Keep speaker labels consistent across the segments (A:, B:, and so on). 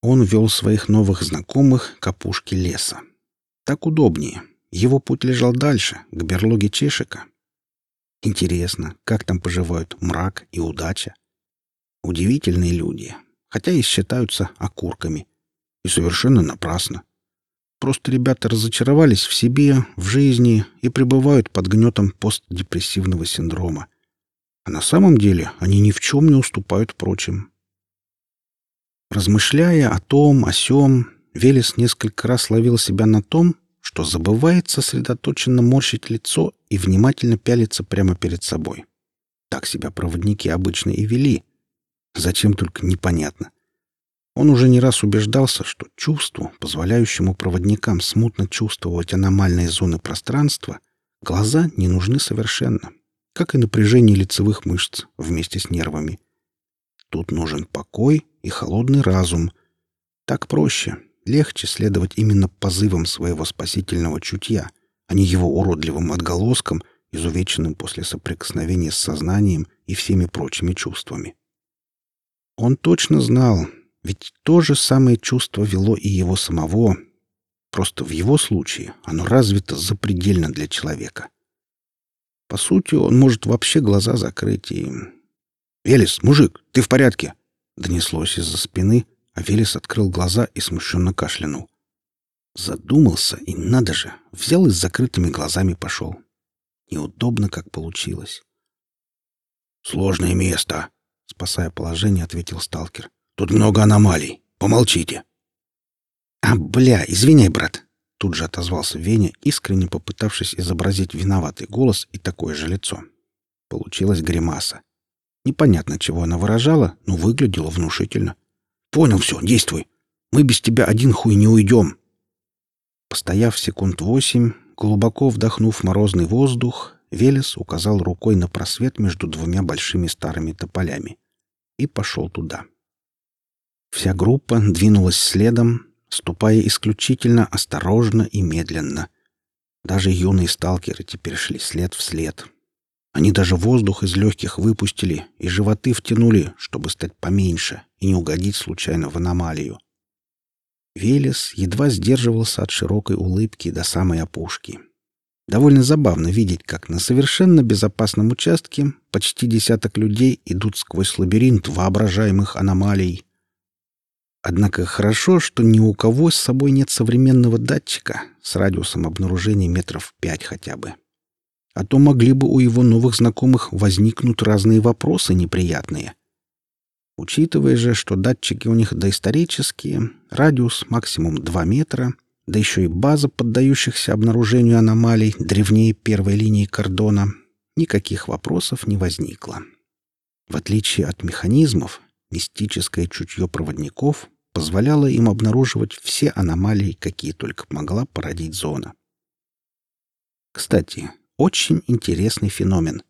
A: Он вел своих новых знакомых к опушке леса. Так удобнее. Его путь лежал дальше, к берлоге Чешика. Интересно, как там поживают мрак и удача? Удивительные люди, хотя и считаются окурками. И совершенно напрасно. Просто ребята разочаровались в себе, в жизни и пребывают под гнетом постдепрессивного синдрома. А на самом деле они ни в чем не уступают прочим. Размышляя о том, о сём, Велес несколько раз ловил себя на том, что забывает сосредоточенно морщить лицо и внимательно пялиться прямо перед собой. Так себя проводники обычно и вели. Зачем только непонятно. Он уже не раз убеждался, что чувству, позволяющему проводникам смутно чувствовать аномальные зоны пространства, глаза не нужны совершенно, как и напряжение лицевых мышц вместе с нервами. Тут нужен покой и холодный разум. Так проще, легче следовать именно позывам своего спасительного чутья, а не его уродливым отголоскам, изувеченным после соприкосновения с сознанием и всеми прочими чувствами. Он точно знал, ведь то же самое чувство вело и его самого, просто в его случае оно развито запредельно для человека. По сути, он может вообще глаза закрыть и... «Велес, мужик, ты в порядке?» — донеслось из-за спины, а Велес открыл глаза и смущенно кашлянул. Задумался, и надо же, взял и с закрытыми глазами пошел. Неудобно, как получилось. «Сложное место», — спасая положение, ответил сталкер. «Тут много аномалий. Помолчите». «А, бля, извиняй, брат», — тут же отозвался Веня, искренне попытавшись изобразить виноватый голос и такое же лицо. Получилась гримаса. Непонятно, чего она выражала, но выглядела внушительно. Понял все, действуй. Мы без тебя один хуй не уйдем. Постояв секунд восемь, глубоко вдохнув морозный воздух, Велес указал рукой на просвет между двумя большими старыми тополями и пошел туда. Вся группа двинулась следом, ступая исключительно осторожно и медленно. Даже юные сталкеры теперь шли след в след. Они даже воздух из легких выпустили и животы втянули, чтобы стать поменьше и не угодить случайно в аномалию. Велес едва сдерживался от широкой улыбки до самой опушки. Довольно забавно видеть, как на совершенно безопасном участке почти десяток людей идут сквозь лабиринт воображаемых аномалий. Однако хорошо, что ни у кого с собой нет современного датчика с радиусом обнаружения метров пять хотя бы а то могли бы у его новых знакомых возникнуть разные вопросы неприятные. Учитывая же, что датчики у них доисторические, радиус максимум 2 метра, да еще и база поддающихся обнаружению аномалий древнее первой линии кордона, никаких вопросов не возникло. В отличие от механизмов, мистическое чутье проводников позволяло им обнаруживать все аномалии, какие только могла породить зона. Кстати, очень интересный феномен.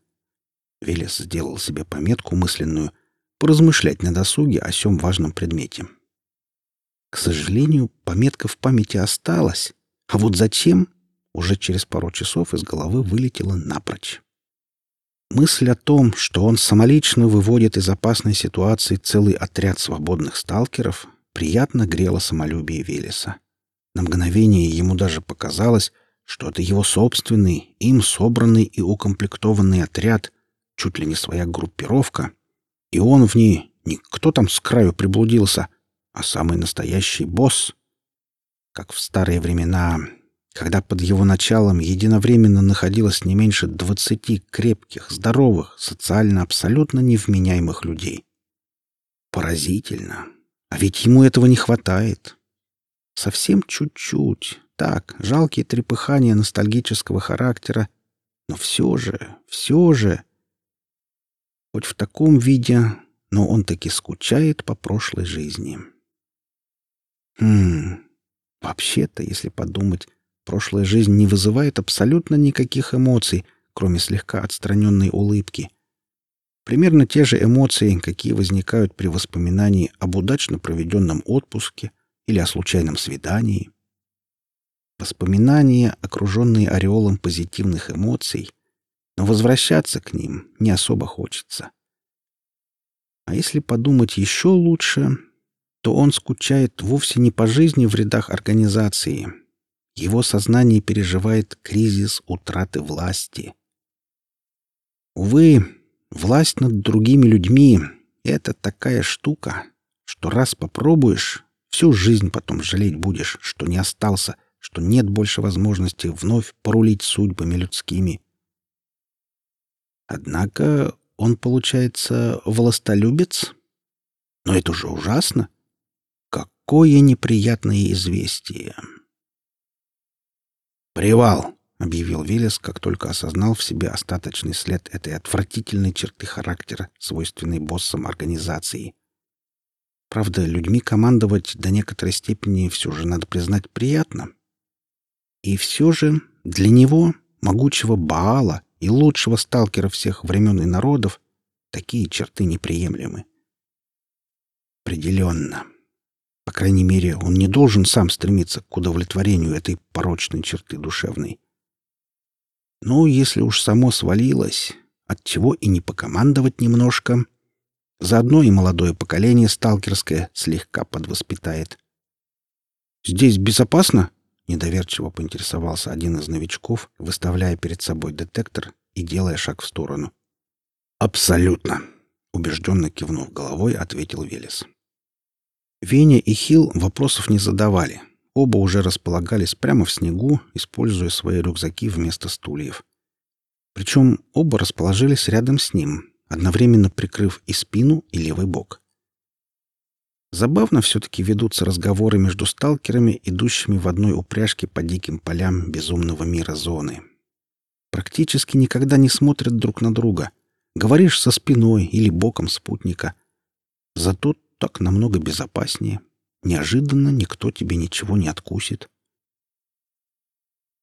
A: Велес сделал себе пометку мысленную поразмышлять на досуге о сём важном предмете. К сожалению, пометка в памяти осталась, а вот зачем, уже через пару часов из головы вылетела напрочь. Мысль о том, что он самолично выводит из опасной ситуации целый отряд свободных сталкеров, приятно грела самолюбие Велеса. На мгновение ему даже показалось, что это его собственный, им собранный и укомплектованный отряд, чуть ли не своя группировка, и он в ней не кто там с краю приблудился, а самый настоящий босс. Как в старые времена, когда под его началом единовременно находилось не меньше двадцати крепких, здоровых, социально абсолютно невменяемых людей. Поразительно. А ведь ему этого не хватает. Совсем чуть-чуть, так, жалкие трепыхания ностальгического характера, но все же, все же... Хоть в таком виде, но он таки скучает по прошлой жизни. Хм... Вообще-то, если подумать, прошлая жизнь не вызывает абсолютно никаких эмоций, кроме слегка отстраненной улыбки. Примерно те же эмоции, какие возникают при воспоминании об удачно проведенном отпуске или о случайном свидании. Воспоминания, окруженные ореолом позитивных эмоций, но возвращаться к ним не особо хочется. А если подумать еще лучше, то он скучает вовсе не по жизни в рядах организации. Его сознание переживает кризис утраты власти. Увы, власть над другими людьми — это такая штука, что раз попробуешь, всю жизнь потом жалеть будешь, что не остался, что нет больше возможности вновь порулить судьбами людскими. Однако он, получается, властолюбец? Но это же ужасно. Какое неприятное известие. «Привал!» — объявил Велес, как только осознал в себе остаточный след этой отвратительной черты характера, свойственной боссам организации. Правда, людьми командовать до некоторой степени все же, надо признать, приятно. И все же для него, могучего Баала и лучшего сталкера всех времен и народов, такие черты неприемлемы. Определенно. По крайней мере, он не должен сам стремиться к удовлетворению этой порочной черты душевной. Но если уж само свалилось, от чего и не покомандовать немножко, заодно и молодое поколение сталкерское слегка подвоспитает. «Здесь безопасно?» — недоверчиво поинтересовался один из новичков, выставляя перед собой детектор и делая шаг в сторону. «Абсолютно!» — убежденно кивнув головой, ответил Велес. Веня и Хил вопросов не задавали. Оба уже располагались прямо в снегу, используя свои рюкзаки вместо стульев. Причем оба расположились рядом с ним, одновременно прикрыв и спину, и левый бок. Забавно все-таки ведутся разговоры между сталкерами, идущими в одной упряжке по диким полям безумного мира зоны. Практически никогда не смотрят друг на друга. Говоришь со спиной или боком спутника. Зато так намного безопаснее. Неожиданно никто тебе ничего не откусит.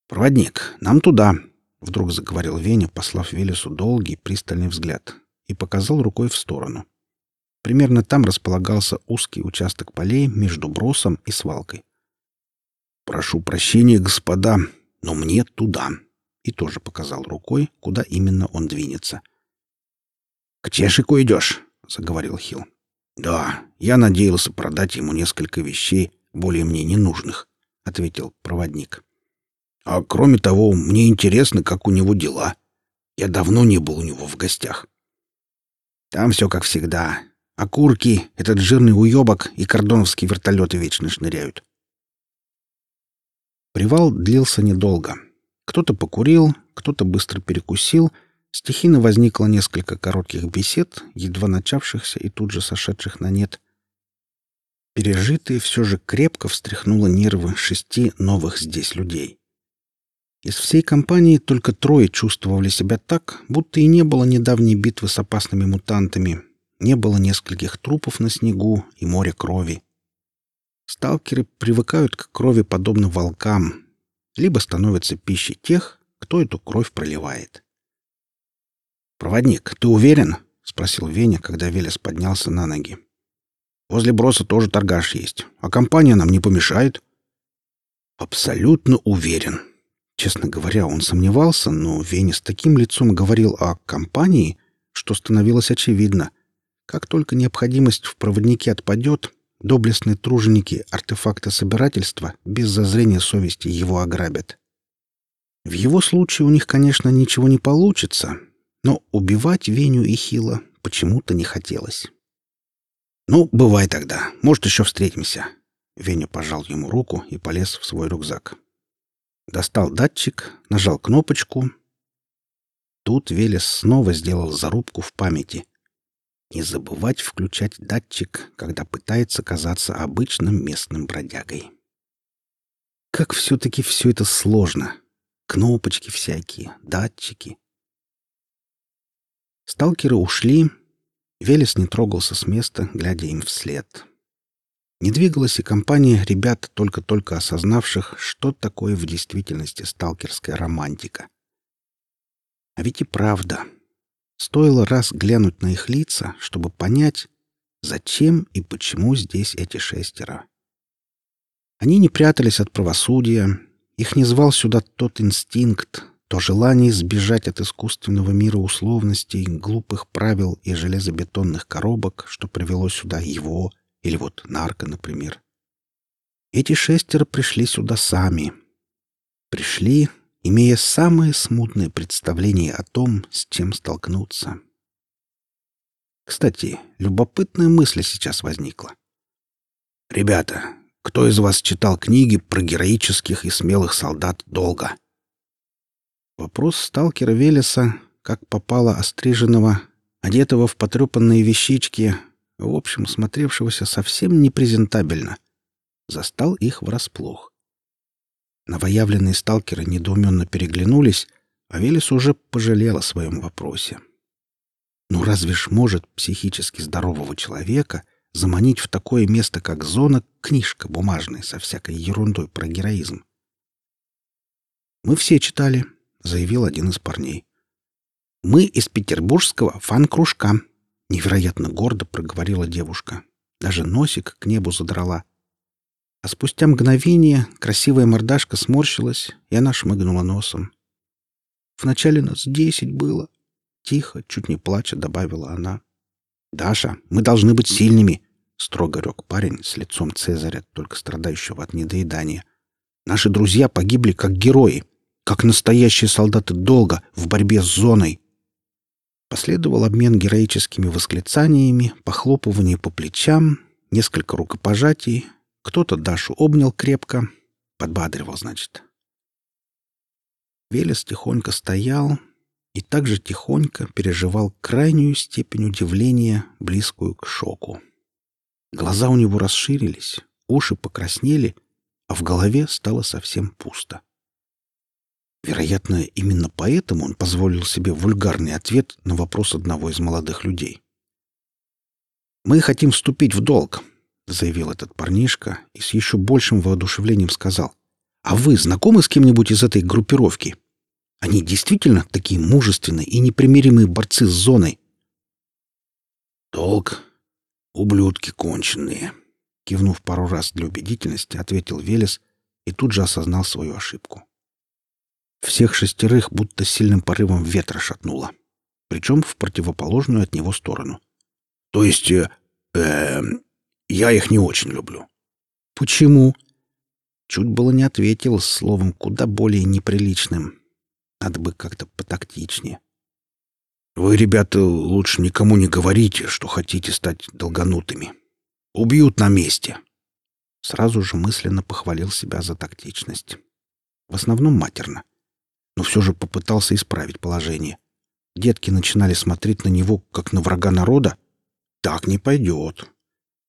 A: «Проводник, нам туда!» — вдруг заговорил Веня, послав Велесу долгий, пристальный взгляд, и показал рукой в сторону. Примерно там располагался узкий участок полей между бросом и свалкой. «Прошу прощения, господа, но мне туда!» И тоже показал рукой, куда именно он двинется. «К Чешику идешь?» — заговорил Хилл. «Да, я надеялся продать ему несколько вещей, более мне ненужных», — ответил проводник. «А кроме того, мне интересно, как у него дела. Я давно не был у него в гостях». «Там все как всегда. Окурки, этот жирный уебок и кордоновские вертолеты вечно шныряют». Привал длился недолго. Кто-то покурил, кто-то быстро перекусил — Стихийно возникло несколько коротких бесед, едва начавшихся и тут же сошедших на нет. Пережитые все же крепко встряхнуло нервы шести новых здесь людей. Из всей компании только трое чувствовали себя так, будто и не было недавней битвы с опасными мутантами, не было нескольких трупов на снегу и моря крови. Сталкеры привыкают к крови подобно волкам, либо становятся пищей тех, кто эту кровь проливает. «Проводник, ты уверен?» — спросил Веня, когда Велес поднялся на ноги. «Возле броса тоже торгаш есть, а компания нам не помешает». «Абсолютно уверен». Честно говоря, он сомневался, но Веня с таким лицом говорил о компании, что становилось очевидно. Как только необходимость в проводнике отпадет, доблестные труженики артефакта собирательства без зазрения совести его ограбят. В его случае у них, конечно, ничего не получится, но убивать Веню и Хила почему-то не хотелось. «Ну, бывай тогда. Может, еще встретимся». Веня пожал ему руку и полез в свой рюкзак. Достал датчик, нажал кнопочку. Тут Велес снова сделал зарубку в памяти. Не забывать включать датчик, когда пытается казаться обычным местным бродягой. Как все-таки все это сложно. Кнопочки всякие, датчики. Сталкеры ушли. Велес не трогался с места, глядя им вслед. Не двигалась и компания ребят, только-только осознавших, что такое в действительности сталкерская романтика. А ведь и правда. Стоило раз глянуть на их лица, чтобы понять, зачем и почему здесь эти шестеро. Они не прятались от правосудия, их не звал сюда тот инстинкт, то желание сбежать от искусственного мира условностей, глупых правил и железобетонных коробок, что привело сюда его Или вот нарко, например. Эти шестеро пришли сюда сами. Пришли, имея самое смутное представление о том, с чем столкнуться. Кстати, любопытная мысль сейчас возникла. «Ребята, кто из вас читал книги про героических и смелых солдат долго?» Вопрос сталкера Велеса, как попало остриженного, одетого в потрепанные вещички, в общем, смотревшегося совсем непрезентабельно, застал их врасплох. Новоявленные сталкеры недоуменно переглянулись, а Велес уже пожалел о своем вопросе. Ну разве ж может психически здорового человека заманить в такое место, как зона, книжка бумажная со всякой ерундой про героизм? «Мы все читали», — заявил один из парней. «Мы из петербургского фан-кружка», — невероятно гордо проговорила девушка. Даже носик к небу задрала. А спустя мгновение красивая мордашка сморщилась, и она шмыгнула носом. «Вначале нас десять было», Тихо, чуть не плача, добавила она. «Даша, мы должны быть сильными!» — строго рёк парень с лицом Цезаря, только страдающего от недоедания. «Наши друзья погибли как герои, как настоящие солдаты долго в борьбе с зоной!» Последовал обмен героическими восклицаниями, похлопывание по плечам, несколько рукопожатий. Кто-то Дашу обнял крепко, подбадривал, значит. Велес тихонько стоял, и также тихонько переживал крайнюю степень удивления, близкую к шоку. Глаза у него расширились, уши покраснели, а в голове стало совсем пусто. Вероятно, именно поэтому он позволил себе вульгарный ответ на вопрос одного из молодых людей. «Мы хотим вступить в долг», — заявил этот парнишка и с еще большим воодушевлением сказал. «А вы знакомы с кем-нибудь из этой группировки?» Они действительно такие мужественные и непримиримые борцы с зоной. «Долг? Ублюдки конченые!» Кивнув пару раз для убедительности, ответил Велес и тут же осознал свою ошибку. Всех шестерых будто сильным порывом ветра шатнуло, причем в противоположную от него сторону. «То есть, э, э, я их не очень люблю». «Почему?» Чуть было не ответил словом куда более неприличным, надо бы как-то потактичнее. Вы, ребята, лучше никому не говорите, что хотите стать долганутыми. Убьют на месте. Сразу же мысленно похвалил себя за тактичность. В основном матерно. Но все же попытался исправить положение. Детки начинали смотреть на него, как на врага народа. Так не пойдет.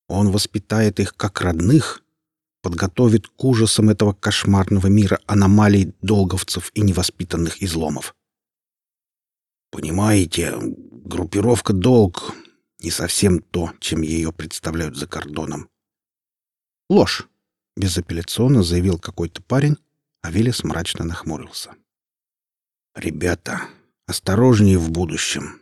A: Он воспитает их как родных, подготовит к ужасам этого кошмарного мира аномалий долговцев и невоспитанных изломов. Понимаете, группировка «Долг» не совсем то, чем ее представляют за кордоном. Ложь, безапелляционно заявил какой-то парень, а Велес мрачно нахмурился. Ребята, осторожнее в будущем.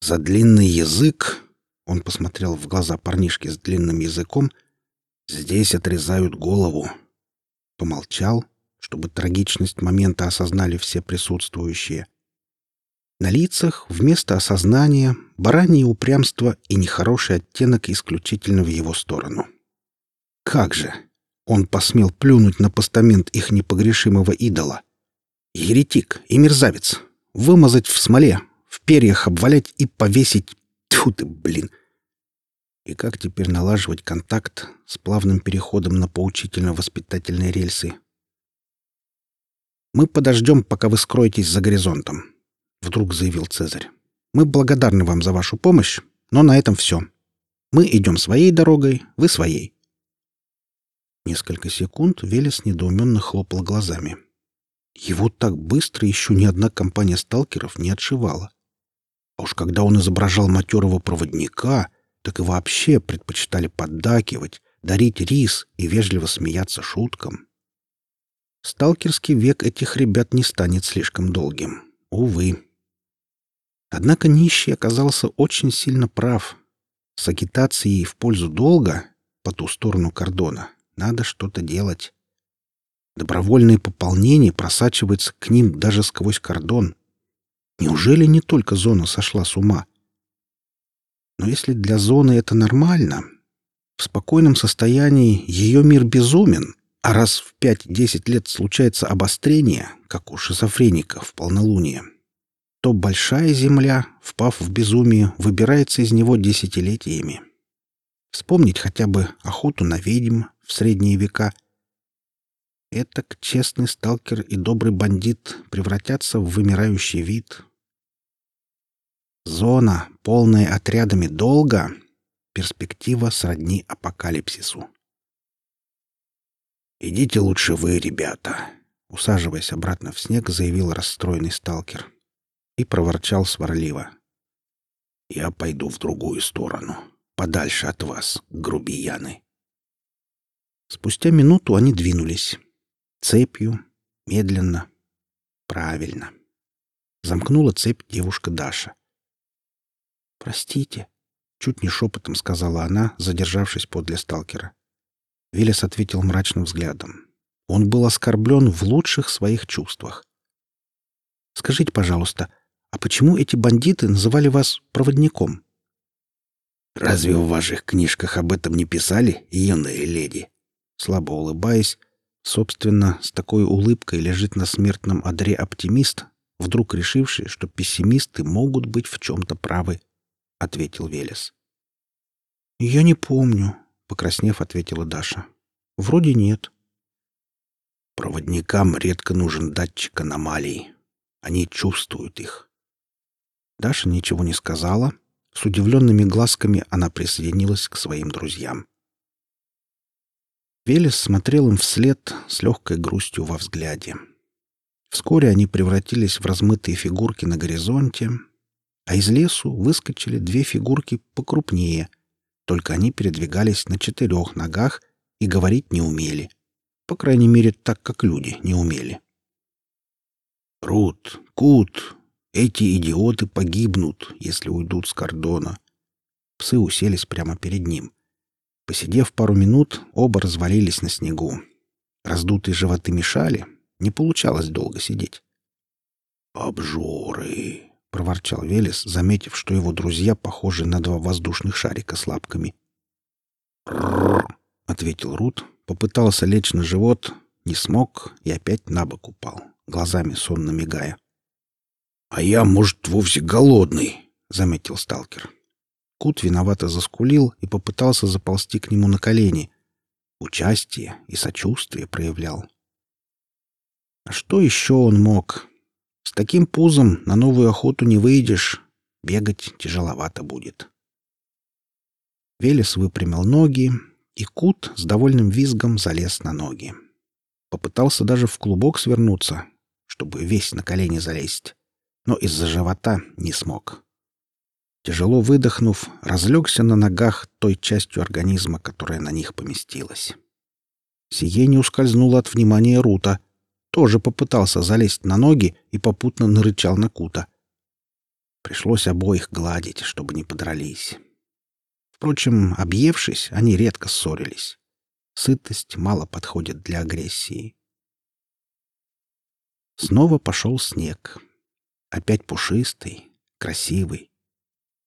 A: За длинный язык, он посмотрел в глаза парнишки с длинным языком, Здесь отрезают голову. Помолчал, чтобы трагичность момента осознали все присутствующие. На лицах вместо осознания баранье упрямство и нехороший оттенок исключительно в его сторону. Как же! Он посмел плюнуть на постамент их непогрешимого идола. Еретик и мерзавец. Вымазать в смоле, в перьях обвалять и повесить... Тьфу ты, блин! И как теперь налаживать контакт с плавным переходом на поучительно-воспитательные рельсы? «Мы подождем, пока вы скроетесь за горизонтом», — вдруг заявил Цезарь. «Мы благодарны вам за вашу помощь, но на этом все. Мы идем своей дорогой, вы своей». Несколько секунд Велес недоуменно хлопал глазами. Его так быстро еще ни одна компания сталкеров не отшивала. А уж когда он изображал матерого проводника — так и вообще предпочитали поддакивать, дарить рис и вежливо смеяться шуткам. Сталкерский век этих ребят не станет слишком долгим. Увы. Однако нищий оказался очень сильно прав. С агитацией в пользу долга по ту сторону кордона надо что-то делать. Добровольное пополнение просачивается к ним даже сквозь кордон. Неужели не только зона сошла с ума? Но если для зоны это нормально, В спокойном состоянии ее мир безумен, а раз в 5-10 лет случается обострение, как у шизофреника в полнолуние, то большая земля, впав в безумие, выбирается из него десятилетиями. Вспомнить хотя бы охоту на ведьм в средние века. Этак честный сталкер и добрый бандит превратятся в вымирающий вид. Зона, полная отрядами долга, перспектива сродни апокалипсису. «Идите лучше вы, ребята», — усаживаясь обратно в снег, заявил расстроенный сталкер и проворчал сварливо. «Я пойду в другую сторону, подальше от вас, грубияны». Спустя минуту они двинулись. Цепью, медленно, правильно. Замкнула цепь девушка Даша. «Простите», — чуть не шепотом сказала она, задержавшись подле сталкера. Велес ответил мрачным взглядом. Он был оскорблен в лучших своих чувствах. «Скажите, пожалуйста, а почему эти бандиты называли вас проводником?»
B: «Разве в ваших книжках об этом не писали, юная леди?»
A: Слабо улыбаясь, собственно, с такой улыбкой лежит на смертном одре оптимист, вдруг решивший, что пессимисты могут быть в чем-то правы, — ответил Велес. «Я не помню», покраснев, ответила Даша. Вроде нет.
B: Проводникам редко нужен датчик аномалий. Они чувствуют их.
A: Даша ничего не сказала. С удивленными глазками она присоединилась к своим друзьям. Велес смотрел им вслед с легкой грустью во взгляде. Вскоре они превратились в размытые фигурки на горизонте, а из лесу выскочили две фигурки покрупнее — только они передвигались на четырех ногах и говорить не умели. По крайней мере, так, как люди не умели.
B: «Рут, Кут, эти идиоты погибнут, если уйдут с кордона».
A: Псы уселись прямо перед ним. Посидев пару минут, оба развалились на снегу. Раздутые животы мешали, не получалось долго сидеть.
B: «Обжоры!»
A: — проворчал Велес, заметив, что его друзья похожи на два воздушных шарика с лапками.
B: «Рррр!»
A: — ответил Рут, попытался лечь на живот, не смог и опять на бок упал, глазами сонно мигая.
B: «А я, может, вовсе голодный», — заметил сталкер.
A: Кут виновато заскулил и попытался заползти к нему на колени. Участие и сочувствие проявлял. А что еще он мог? С таким пузом на новую охоту не выйдешь. Бегать тяжеловато будет. Велес выпрямил ноги, и Кут с довольным визгом залез на ноги. Попытался даже в клубок свернуться, чтобы весь на колени залезть, но из-за живота не смог. Тяжело выдохнув, разлегся на ногах той частью организма, которая на них поместилась. Сие не ускользнуло от внимания Рута — тоже попытался залезть на ноги и попутно нарычал на Кута. Пришлось обоих гладить, чтобы не подрались. Впрочем, объевшись, они редко ссорились. Сытость мало подходит для агрессии. Снова пошел снег. Опять пушистый, красивый.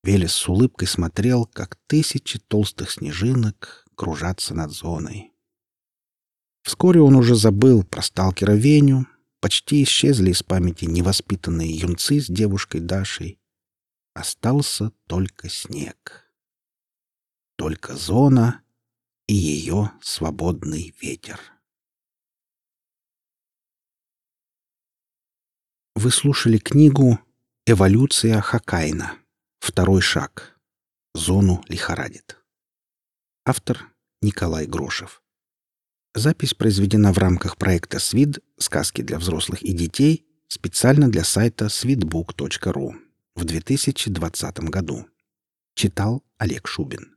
A: Велес с улыбкой смотрел, как тысячи толстых снежинок кружатся над зоной. Вскоре он уже забыл про сталкера Веню, почти исчезли из памяти невоспитанные юнцы с девушкой Дашей. Остался только снег. Только зона и ее свободный ветер. Вы слушали книгу «Эволюция Хакайна. Второй шаг. Зону лихорадит». Автор Николай Грошев. Запись произведена в рамках проекта «Свид. Сказки для взрослых и детей» специально для сайта swidbook.ru в 2020 году. Читал Олег Шубин.